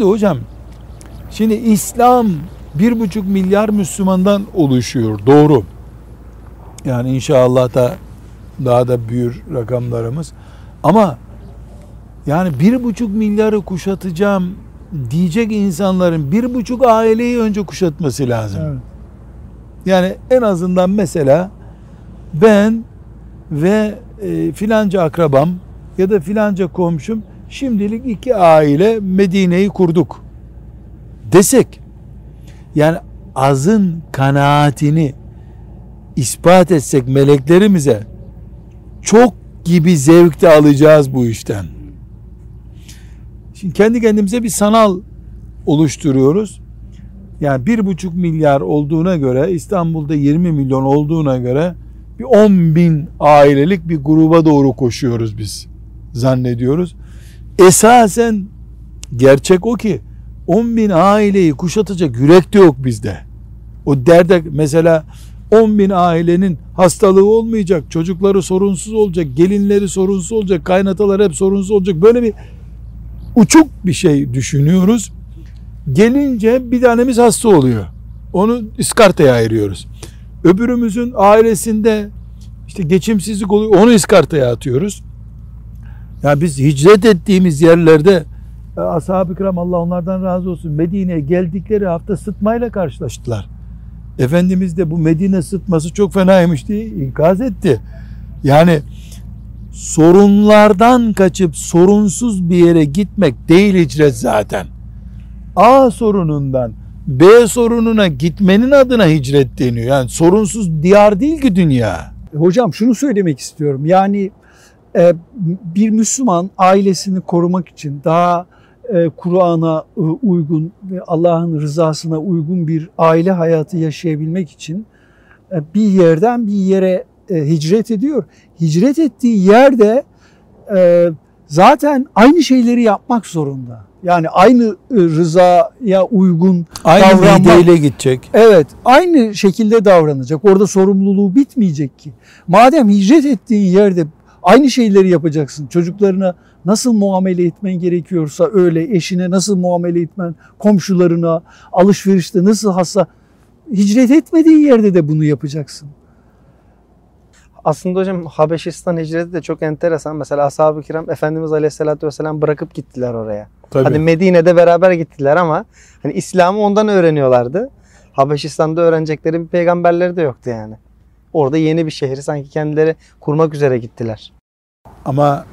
Bir de hocam şimdi İslam bir buçuk milyar Müslümandan oluşuyor. Doğru. Yani inşallah da daha da büyür rakamlarımız. Ama yani bir buçuk milyarı kuşatacağım diyecek insanların bir buçuk aileyi önce kuşatması lazım. Evet. Yani en azından mesela ben ve e, filanca akrabam ya da filanca komşum şimdilik iki aile Medine'yi kurduk desek yani azın kanaatini ispat etsek meleklerimize çok gibi zevkte alacağız bu işten. Şimdi kendi kendimize bir sanal oluşturuyoruz. Yani bir buçuk milyar olduğuna göre İstanbul'da 20 milyon olduğuna göre bir 10 bin ailelik bir gruba doğru koşuyoruz biz zannediyoruz. Esasen gerçek o ki 10 bin aileyi kuşatacak yürek de yok bizde. O derde mesela 10 bin ailenin hastalığı olmayacak, çocukları sorunsuz olacak, gelinleri sorunsuz olacak, kaynatalar hep sorunsuz olacak. Böyle bir uçuk bir şey düşünüyoruz. Gelince bir tanemiz hasta oluyor. Onu iskartaya ayırıyoruz. Öbürümüzün ailesinde işte geçimsizlik oluyor. Onu iskartaya atıyoruz. Ya biz hicret ettiğimiz yerlerde e, ashab-ı kiram Allah onlardan razı olsun Medine'ye geldikleri hafta sıtmayla karşılaştılar. Efendimiz de bu Medine sıtması çok fenaymış diye ikaz etti. Yani sorunlardan kaçıp sorunsuz bir yere gitmek değil hicret zaten. A sorunundan B sorununa gitmenin adına hicret deniyor. Yani sorunsuz diyar değil ki dünya. Hocam şunu söylemek istiyorum. Yani bir Müslüman ailesini korumak için daha e, Kur'an'a e, uygun ve Allah'ın rızasına uygun bir aile hayatı yaşayabilmek için bir yerden bir yere hicret ediyor. Hicret ettiği yerde zaten aynı şeyleri yapmak zorunda. Yani aynı rızaya uygun aynı davranmak. gidecek. Evet, aynı şekilde davranacak. Orada sorumluluğu bitmeyecek ki. Madem hicret ettiğin yerde aynı şeyleri yapacaksın. Çocuklarına nasıl muamele etmen gerekiyorsa öyle, eşine nasıl muamele etmen, komşularına, alışverişte nasıl hassa hicret etmediğin yerde de bunu yapacaksın. Aslında hocam Habeşistan hicreti de çok enteresan. Mesela ashab-ı kiram Efendimiz Aleyhisselatü Vesselam bırakıp gittiler oraya. Tabii. Hadi Medine'de beraber gittiler ama hani İslam'ı ondan öğreniyorlardı. Habeşistan'da öğrenecekleri bir peygamberleri de yoktu yani. Orada yeni bir şehri sanki kendileri kurmak üzere gittiler. Ama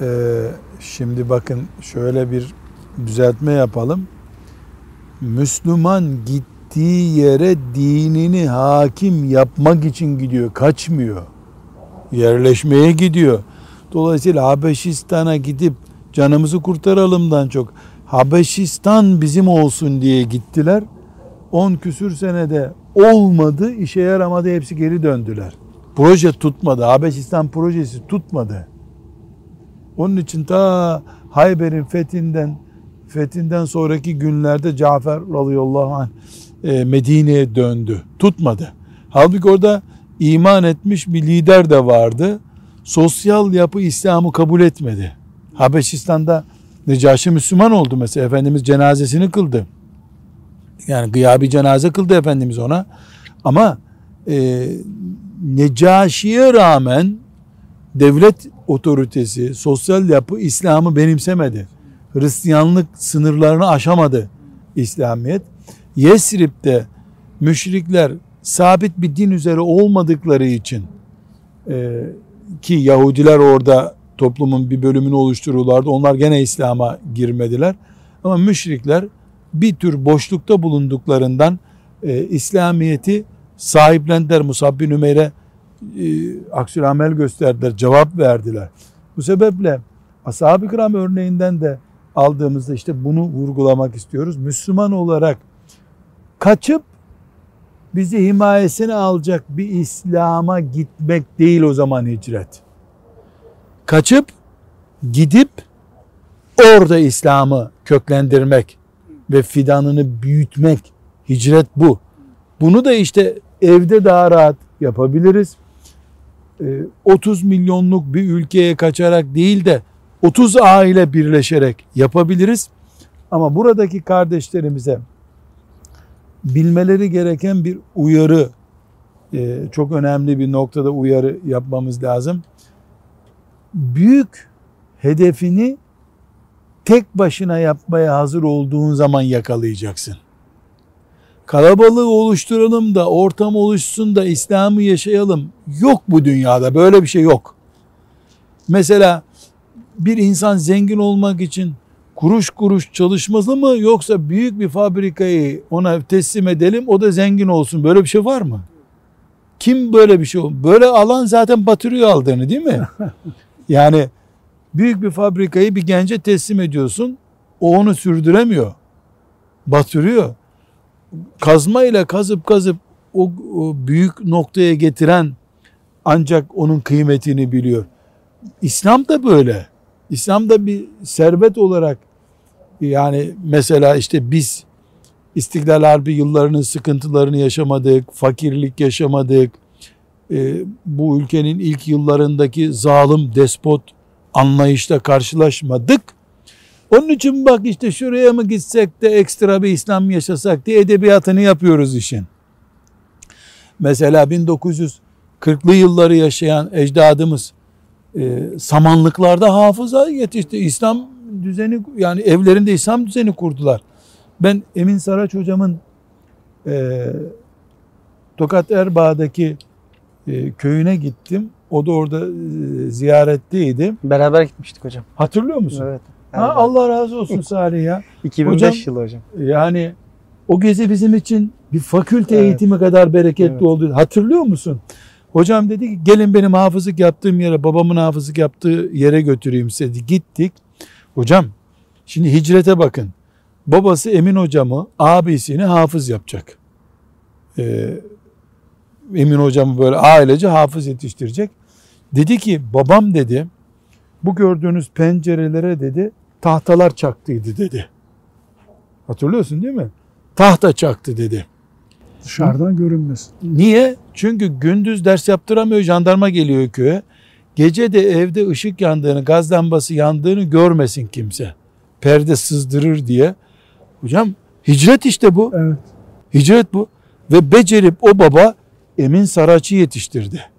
e, şimdi bakın şöyle bir düzeltme yapalım. Müslüman gittiği yere dinini hakim yapmak için gidiyor, kaçmıyor. Yerleşmeye gidiyor. Dolayısıyla Habeşistan'a gidip canımızı kurtaralımdan çok Habeşistan bizim olsun diye gittiler. 10 küsür senede olmadı, işe yaramadı, hepsi geri döndüler. Proje tutmadı, Habeşistan projesi tutmadı. Onun için ta Hayber'in fethinden fethinden sonraki günlerde Cafer radıyallahu anh e, Medine'ye döndü. Tutmadı. Halbuki orada iman etmiş bir lider de vardı. Sosyal yapı İslam'ı kabul etmedi. Habeşistan'da Necaşi Müslüman oldu mesela. Efendimiz cenazesini kıldı. Yani gıyabi cenaze kıldı Efendimiz ona. Ama e, Necaşi'ye rağmen devlet otoritesi, sosyal yapı İslam'ı benimsemedi. Hristiyanlık sınırlarını aşamadı İslamiyet. Yesrib'de müşrikler sabit bir din üzere olmadıkları için e, ki Yahudiler orada toplumun bir bölümünü oluşturuyorlardı. Onlar gene İslam'a girmediler. Ama müşrikler bir tür boşlukta bulunduklarından e, İslamiyet'i sahiplendiler. Musab bin Ümeyr'e e, aksül amel gösterdiler, cevap verdiler. Bu sebeple ashab-ı kiram örneğinden de aldığımızda işte bunu vurgulamak istiyoruz. Müslüman olarak kaçıp bizi himayesine alacak bir İslam'a gitmek değil o zaman hicret. Kaçıp gidip orada İslam'ı köklendirmek ve fidanını büyütmek hicret bu. Bunu da işte evde daha rahat yapabiliriz. 30 ee, milyonluk bir ülkeye kaçarak değil de 30 aile birleşerek yapabiliriz. Ama buradaki kardeşlerimize bilmeleri gereken bir uyarı, e, çok önemli bir noktada uyarı yapmamız lazım. Büyük hedefini tek başına yapmaya hazır olduğun zaman yakalayacaksın. Kalabalığı oluşturalım da ortam oluşsun da İslam'ı yaşayalım. Yok bu dünyada böyle bir şey yok. Mesela bir insan zengin olmak için kuruş kuruş çalışmalı mı yoksa büyük bir fabrikayı ona teslim edelim o da zengin olsun. Böyle bir şey var mı? Kim böyle bir şey olur? Böyle alan zaten batırıyor aldığını değil mi? yani büyük bir fabrikayı bir gence teslim ediyorsun. O onu sürdüremiyor. Batırıyor. Kazma ile kazıp kazıp o, o büyük noktaya getiren ancak onun kıymetini biliyor. İslam da böyle. İslam da bir servet olarak yani mesela işte biz İstiklal Harbi yıllarının sıkıntılarını yaşamadık, fakirlik yaşamadık. Ee, bu ülkenin ilk yıllarındaki zalim despot anlayışla karşılaşmadık. Onun için bak işte şuraya mı gitsek de ekstra bir İslam yaşasak diye edebiyatını yapıyoruz işin. Mesela 1940'lı yılları yaşayan ecdadımız e, samanlıklarda hafıza yetişti. İslam düzeni yani evlerinde İslam düzeni kurdular. Ben Emin Saraç hocamın e, Tokat Erbaa'daki e, köyüne gittim. O da orada e, ziyaretteydi. Beraber gitmiştik hocam. Hatırlıyor musun? Evet. Ha, Allah razı olsun Salih ya. 2005 Hocam- yılı hocam. Yani o gezi bizim için bir fakülte Evet. eğitimi kadar bereketli Evet. oldu. Hatırlıyor musun? Hocam dedi ki gelin benim hafızlık yaptığım yere, babamın hafızlık yaptığı yere götüreyim size dedi. Gittik. Hocam şimdi hicrete bakın. Babası Emin hocamı, abisini hafız yapacak. Ee, Emin hocamı böyle ailece hafız yetiştirecek. Dedi ki babam dedi bu gördüğünüz pencerelere dedi tahtalar çaktıydı dedi. Hatırlıyorsun değil mi? Tahta çaktı dedi. Dışarıdan görünmesin. Niye? Çünkü gündüz ders yaptıramıyor jandarma geliyor köye. Gece de evde ışık yandığını, gaz lambası yandığını görmesin kimse. Perde sızdırır diye. Hocam hicret işte bu. Evet. Hicret bu. Ve becerip o baba Emin Saraç'ı yetiştirdi.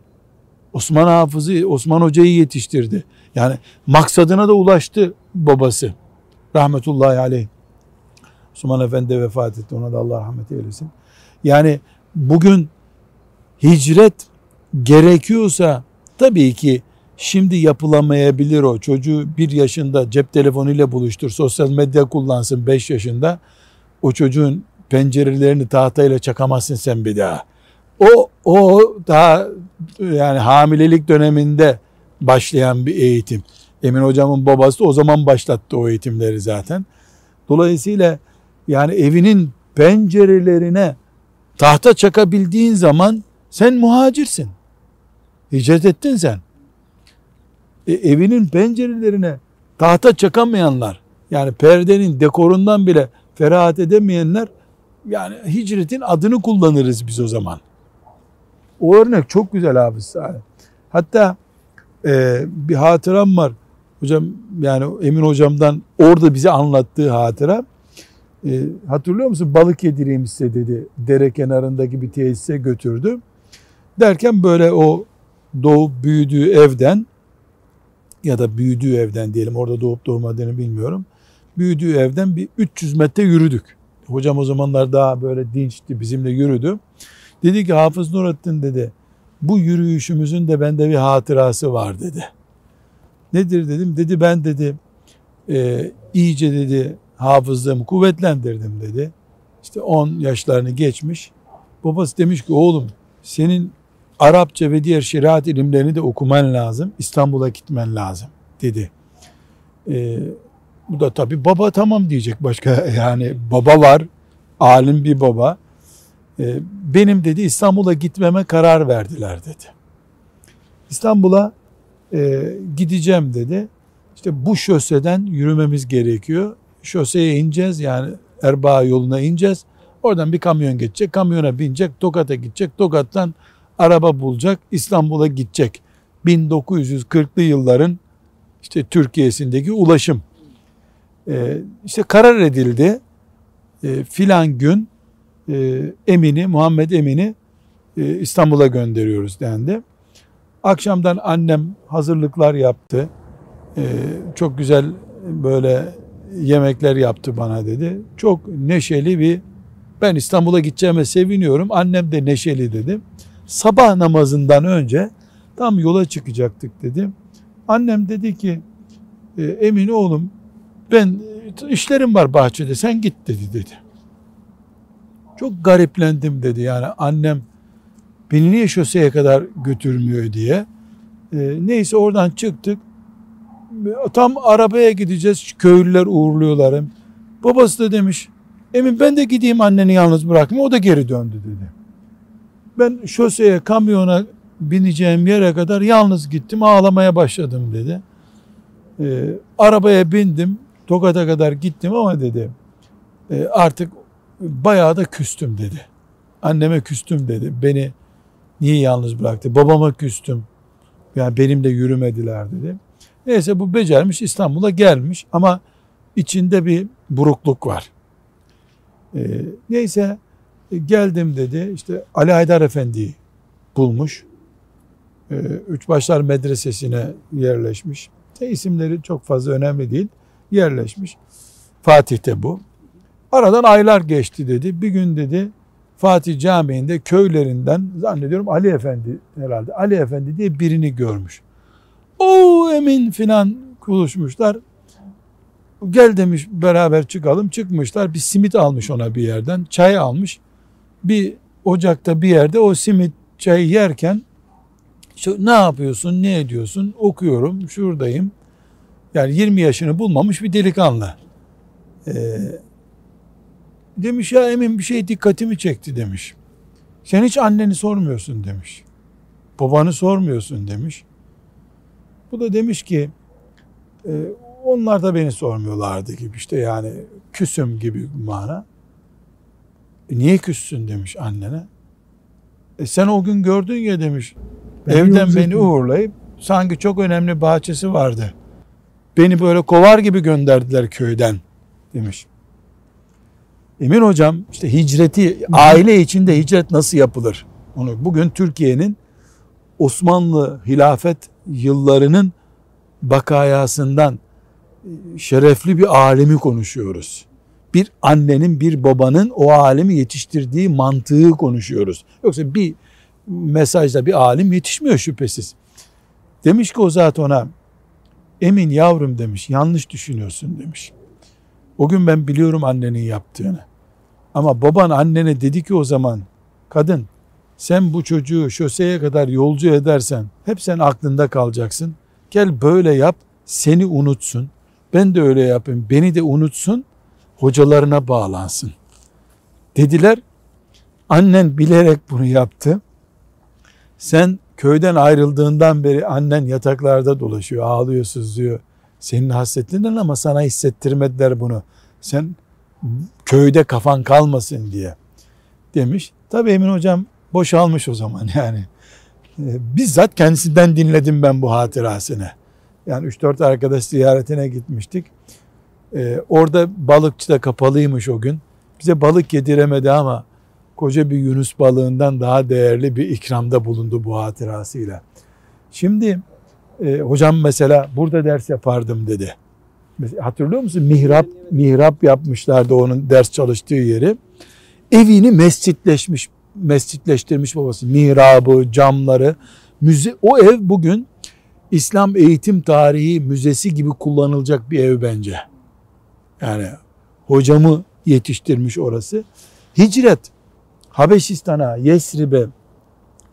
Osman Hafız'ı, Osman Hoca'yı yetiştirdi. Yani maksadına da ulaştı babası. Rahmetullahi aleyh. Osman Efendi vefat etti. Ona da Allah rahmet eylesin. Yani bugün hicret gerekiyorsa tabii ki şimdi yapılamayabilir o. Çocuğu bir yaşında cep telefonuyla buluştur, sosyal medya kullansın 5 yaşında. O çocuğun pencerelerini tahtayla çakamazsın sen bir daha. O, o daha yani hamilelik döneminde başlayan bir eğitim. Emin hocamın babası o zaman başlattı o eğitimleri zaten. Dolayısıyla yani evinin pencerelerine tahta çakabildiğin zaman sen muhacirsin. Hicret ettin sen. E, evinin pencerelerine tahta çakamayanlar yani perdenin dekorundan bile ferahat edemeyenler yani hicretin adını kullanırız biz o zaman. O örnek çok güzel abi Salih. Hatta e, bir hatıram var. Hocam yani Emin hocamdan orada bize anlattığı hatıra. E, hatırlıyor musun? Balık yedireyim size dedi. Dere kenarındaki bir tesise götürdü. Derken böyle o doğup büyüdüğü evden ya da büyüdüğü evden diyelim orada doğup doğmadığını bilmiyorum. Büyüdüğü evden bir 300 metre yürüdük. Hocam o zamanlar daha böyle dinçti bizimle yürüdü. Dedi ki Hafız Nurattin dedi bu yürüyüşümüzün de bende bir hatırası var dedi. Nedir dedim. Dedi ben dedi e, iyice dedi hafızlığımı kuvvetlendirdim dedi. İşte 10 yaşlarını geçmiş. Babası demiş ki oğlum senin Arapça ve diğer şeriat ilimlerini de okuman lazım. İstanbul'a gitmen lazım dedi. E, bu da tabii baba tamam diyecek başka yani baba var alim bir baba. E, benim dedi İstanbul'a gitmeme karar verdiler dedi. İstanbul'a e, gideceğim dedi. İşte bu şoseden yürümemiz gerekiyor. Şoseye ineceğiz yani Erbaa yoluna ineceğiz. Oradan bir kamyon geçecek. Kamyona binecek. Tokat'a gidecek. Tokat'tan araba bulacak. İstanbul'a gidecek. 1940'lı yılların işte Türkiye'sindeki ulaşım. E, işte karar edildi. E, filan gün Emin'i, Muhammed Emin'i e, İstanbul'a gönderiyoruz dendi. Akşamdan annem hazırlıklar yaptı. E, çok güzel böyle yemekler yaptı bana dedi. Çok neşeli bir ben İstanbul'a gideceğime seviniyorum. Annem de neşeli dedi. Sabah namazından önce tam yola çıkacaktık dedi. Annem dedi ki e, Emin oğlum ben işlerim var bahçede sen git dedi dedi. Çok gariplendim dedi yani annem beni niye şoseye kadar götürmüyor diye. E, neyse oradan çıktık. Tam arabaya gideceğiz köylüler uğurluyorlar. Babası da demiş Emin ben de gideyim anneni yalnız bırakma. O da geri döndü dedi. Ben şoseye, kamyona bineceğim yere kadar yalnız gittim. Ağlamaya başladım dedi. Ee, arabaya bindim. Tokat'a kadar gittim ama dedi. E, artık bayağı da küstüm dedi. Anneme küstüm dedi. Beni niye yalnız bıraktı? Babama küstüm. Yani benimle yürümediler dedi. Neyse bu becermiş İstanbul'a gelmiş ama içinde bir burukluk var. E, neyse e, geldim dedi. İşte Ali Haydar Efendi'yi bulmuş. E, Üçbaşlar Medresesi'ne yerleşmiş. E, isimleri çok fazla önemli değil. Yerleşmiş. Fatih'te bu. Aradan aylar geçti dedi. Bir gün dedi Fatih Camii'nde köylerinden zannediyorum Ali Efendi herhalde Ali Efendi diye birini görmüş. O emin filan konuşmuşlar. Gel demiş beraber çıkalım. Çıkmışlar bir simit almış ona bir yerden. Çay almış. Bir ocakta bir yerde o simit çayı yerken işte ne yapıyorsun ne ediyorsun okuyorum şuradayım. Yani 20 yaşını bulmamış bir delikanlı. Ee, demiş ya Emin bir şey dikkatimi çekti demiş. Sen hiç anneni sormuyorsun demiş. Babanı sormuyorsun demiş. Bu da demiş ki e, onlar da beni sormuyorlardı gibi işte yani küsüm gibi bir mana. E niye küssün demiş annene. E sen o gün gördün ya demiş. Ben evden beni uğurlayıp sanki çok önemli bahçesi vardı. Beni böyle kovar gibi gönderdiler köyden demiş. Emin hocam işte hicreti aile içinde hicret nasıl yapılır? Onu bugün Türkiye'nin Osmanlı hilafet yıllarının bakayasından şerefli bir alemi konuşuyoruz. Bir annenin bir babanın o alemi yetiştirdiği mantığı konuşuyoruz. Yoksa bir mesajda bir alim yetişmiyor şüphesiz. Demiş ki o zat ona emin yavrum demiş yanlış düşünüyorsun demiş. O gün ben biliyorum annenin yaptığını. Ama baban annene dedi ki o zaman kadın sen bu çocuğu şoseye kadar yolcu edersen hep sen aklında kalacaksın. Gel böyle yap seni unutsun. Ben de öyle yapayım. Beni de unutsun. Hocalarına bağlansın. Dediler. Annen bilerek bunu yaptı. Sen köyden ayrıldığından beri annen yataklarda dolaşıyor, ağlıyor, sızlıyor. Senin hasretinden ama sana hissettirmediler bunu. Sen köyde kafan kalmasın diye demiş. Tabii Emin hocam boşalmış o zaman yani. Ee, bizzat kendisinden dinledim ben bu hatırasını. Yani 3-4 arkadaş ziyaretine gitmiştik. Ee, orada balıkçı da kapalıymış o gün. Bize balık yediremedi ama koca bir Yunus balığından daha değerli bir ikramda bulundu bu hatırasıyla. Şimdi e, hocam mesela burada ders yapardım dedi. Hatırlıyor musun? Mihrap mihrap yapmışlardı onun ders çalıştığı yeri. Evini mescitleşmiş, mescitleştirmiş babası. Mihrabı, camları, müze o ev bugün İslam eğitim tarihi müzesi gibi kullanılacak bir ev bence. Yani hocamı yetiştirmiş orası. Hicret Habeşistan'a, Yesrib'e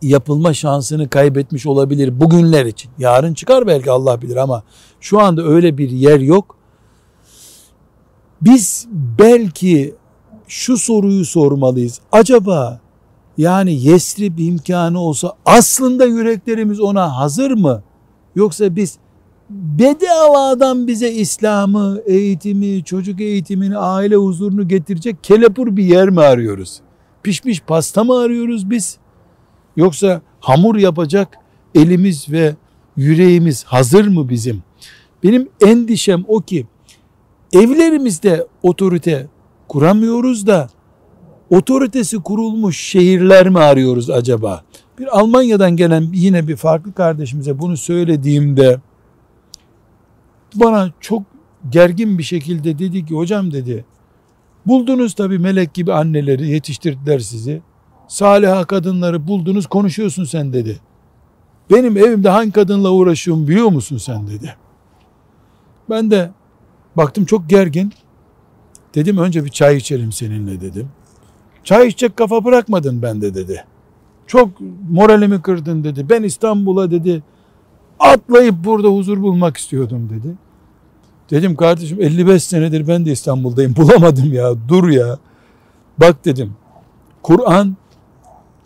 yapılma şansını kaybetmiş olabilir bugünler için. Yarın çıkar belki Allah bilir ama şu anda öyle bir yer yok. Biz belki şu soruyu sormalıyız. Acaba yani Yesrib imkanı olsa aslında yüreklerimiz ona hazır mı? Yoksa biz bedavadan bize İslam'ı, eğitimi, çocuk eğitimini, aile huzurunu getirecek kelepur bir yer mi arıyoruz? Pişmiş pasta mı arıyoruz biz? Yoksa hamur yapacak elimiz ve yüreğimiz hazır mı bizim? Benim endişem o ki evlerimizde otorite kuramıyoruz da otoritesi kurulmuş şehirler mi arıyoruz acaba? Bir Almanya'dan gelen yine bir farklı kardeşimize bunu söylediğimde bana çok gergin bir şekilde dedi ki hocam dedi buldunuz tabi melek gibi anneleri yetiştirdiler sizi. Saliha kadınları buldunuz konuşuyorsun sen dedi. Benim evimde hangi kadınla uğraşıyorum biliyor musun sen dedi. Ben de baktım çok gergin. Dedim önce bir çay içelim seninle dedim. Çay içecek kafa bırakmadın bende dedi. Çok moralimi kırdın dedi. Ben İstanbul'a dedi atlayıp burada huzur bulmak istiyordum dedi. Dedim kardeşim 55 senedir ben de İstanbul'dayım bulamadım ya dur ya. Bak dedim Kur'an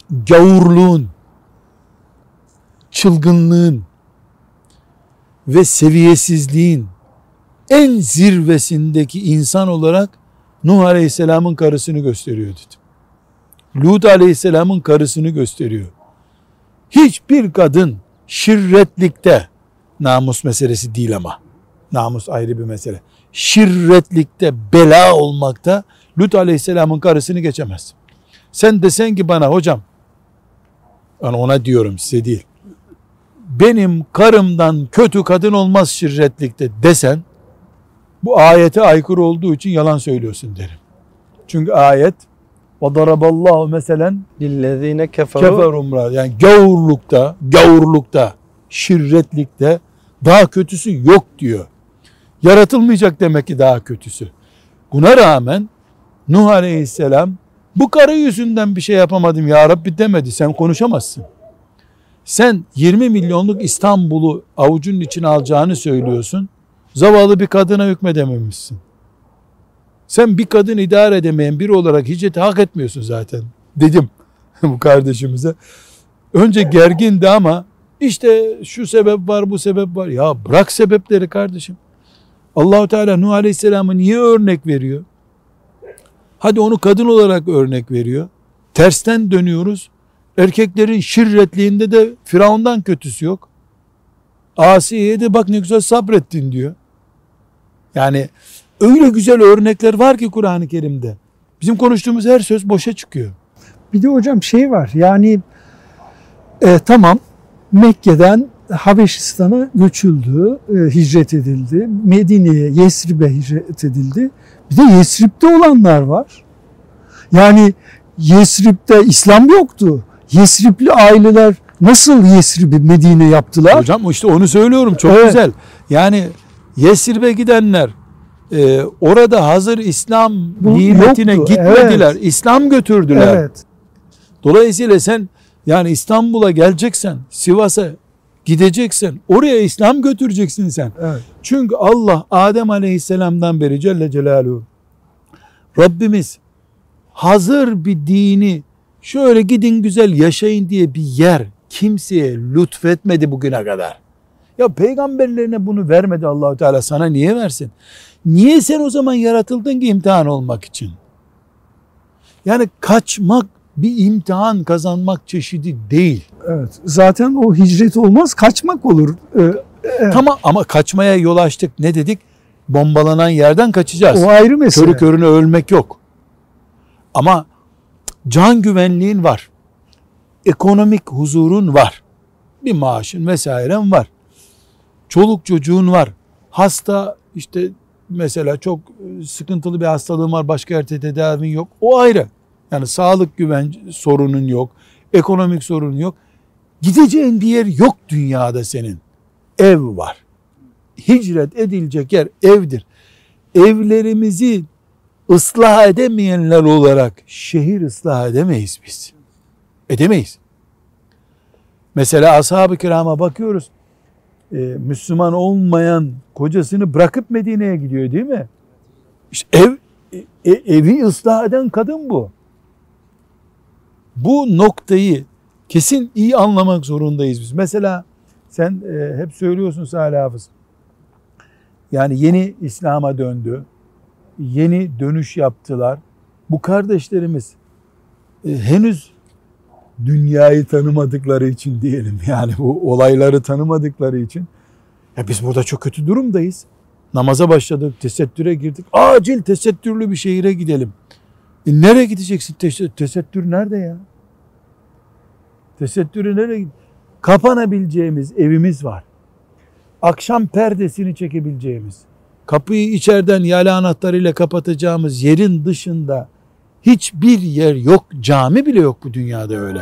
gavurluğun, çılgınlığın ve seviyesizliğin en zirvesindeki insan olarak Nuh Aleyhisselam'ın karısını gösteriyor dedim. Lut Aleyhisselam'ın karısını gösteriyor. Hiçbir kadın şirretlikte namus meselesi değil ama namus ayrı bir mesele. Şirretlikte bela olmakta Lut Aleyhisselam'ın karısını geçemez. Sen desen ki bana hocam yani ona diyorum size değil. Benim karımdan kötü kadın olmaz şirretlikte desen bu ayete aykırı olduğu için yalan söylüyorsun derim. Çünkü ayet وَضَرَبَ اللّٰهُ meselen لِلَّذ۪ينَ كَفَرُمْ Yani gavurlukta, gavurlukta, şirretlikte daha kötüsü yok diyor. Yaratılmayacak demek ki daha kötüsü. Buna rağmen Nuh Aleyhisselam bu karı yüzünden bir şey yapamadım ya Rabbi demedi. Sen konuşamazsın. Sen 20 milyonluk İstanbul'u avucunun içine alacağını söylüyorsun. Zavallı bir kadına hükmedememişsin. Sen bir kadın idare edemeyen biri olarak hicreti hak etmiyorsun zaten. Dedim bu kardeşimize. Önce gergindi ama işte şu sebep var bu sebep var. Ya bırak sebepleri kardeşim. Allahu Teala Nuh Aleyhisselam'ı niye örnek veriyor? Hadi onu kadın olarak örnek veriyor. Tersten dönüyoruz. Erkeklerin şirretliğinde de Firavundan kötüsü yok. Asiye'ye de bak ne güzel sabrettin diyor. Yani öyle güzel örnekler var ki Kur'an-ı Kerim'de. Bizim konuştuğumuz her söz boşa çıkıyor. Bir de hocam şey var yani e, tamam Mekke'den Habeşistan'a göçüldü, e, hicret edildi. Medine'ye, Yesrib'e hicret edildi. Bir de Yesrib'de olanlar var. Yani Yesrib'de İslam yoktu. Yesribli aileler nasıl Yesrib'i Medine yaptılar? Hocam işte onu söylüyorum çok evet. güzel. Yani Yesrib'e gidenler e, orada hazır İslam Bu nimetine yoktu. gitmediler. Evet. İslam götürdüler. Evet. Dolayısıyla sen yani İstanbul'a geleceksen, Sivas'a gideceksin. Oraya İslam götüreceksin sen. Evet. Çünkü Allah Adem Aleyhisselam'dan beri Celle Celaluhu Rabbimiz hazır bir dini şöyle gidin güzel yaşayın diye bir yer kimseye lütfetmedi bugüne kadar. Ya peygamberlerine bunu vermedi Allahu Teala sana niye versin? Niye sen o zaman yaratıldın ki imtihan olmak için? Yani kaçmak bir imtihan kazanmak çeşidi değil. Evet. Zaten o hicret olmaz, kaçmak olur. Ee, Tamam ama kaçmaya yol açtık. Ne dedik? Bombalanan yerden kaçacağız. O ayrı mesele. Körü körüne ölmek yok. Ama can güvenliğin var. Ekonomik huzurun var. Bir maaşın vesairen var. Çoluk çocuğun var. Hasta işte mesela çok sıkıntılı bir hastalığın var. Başka yerde tedavin yok. O ayrı. Yani sağlık güven sorunun yok. Ekonomik sorunun yok. Gideceğin bir yer yok dünyada senin. Ev var. Hicret edilecek yer evdir. Evlerimizi ıslah edemeyenler olarak şehir ıslah edemeyiz biz. Edemeyiz. Mesela ashab-ı kirama bakıyoruz. Ee, Müslüman olmayan kocasını bırakıp Medine'ye gidiyor değil mi? İşte ev e, evi ıslah eden kadın bu. Bu noktayı kesin iyi anlamak zorundayız biz. Mesela sen e, hep söylüyorsun Salih Hafız. Yani yeni İslam'a döndü. Yeni dönüş yaptılar. Bu kardeşlerimiz e, henüz dünyayı tanımadıkları için diyelim yani bu olayları tanımadıkları için ya biz burada çok kötü durumdayız. Namaza başladık, tesettüre girdik. Acil tesettürlü bir şehire gidelim. E nereye gideceksin? Tesettür nerede ya? Tesettürü nereye Kapanabileceğimiz evimiz var. Akşam perdesini çekebileceğimiz, kapıyı içeriden yala anahtarıyla kapatacağımız yerin dışında hiçbir yer yok. Cami bile yok bu dünyada öyle.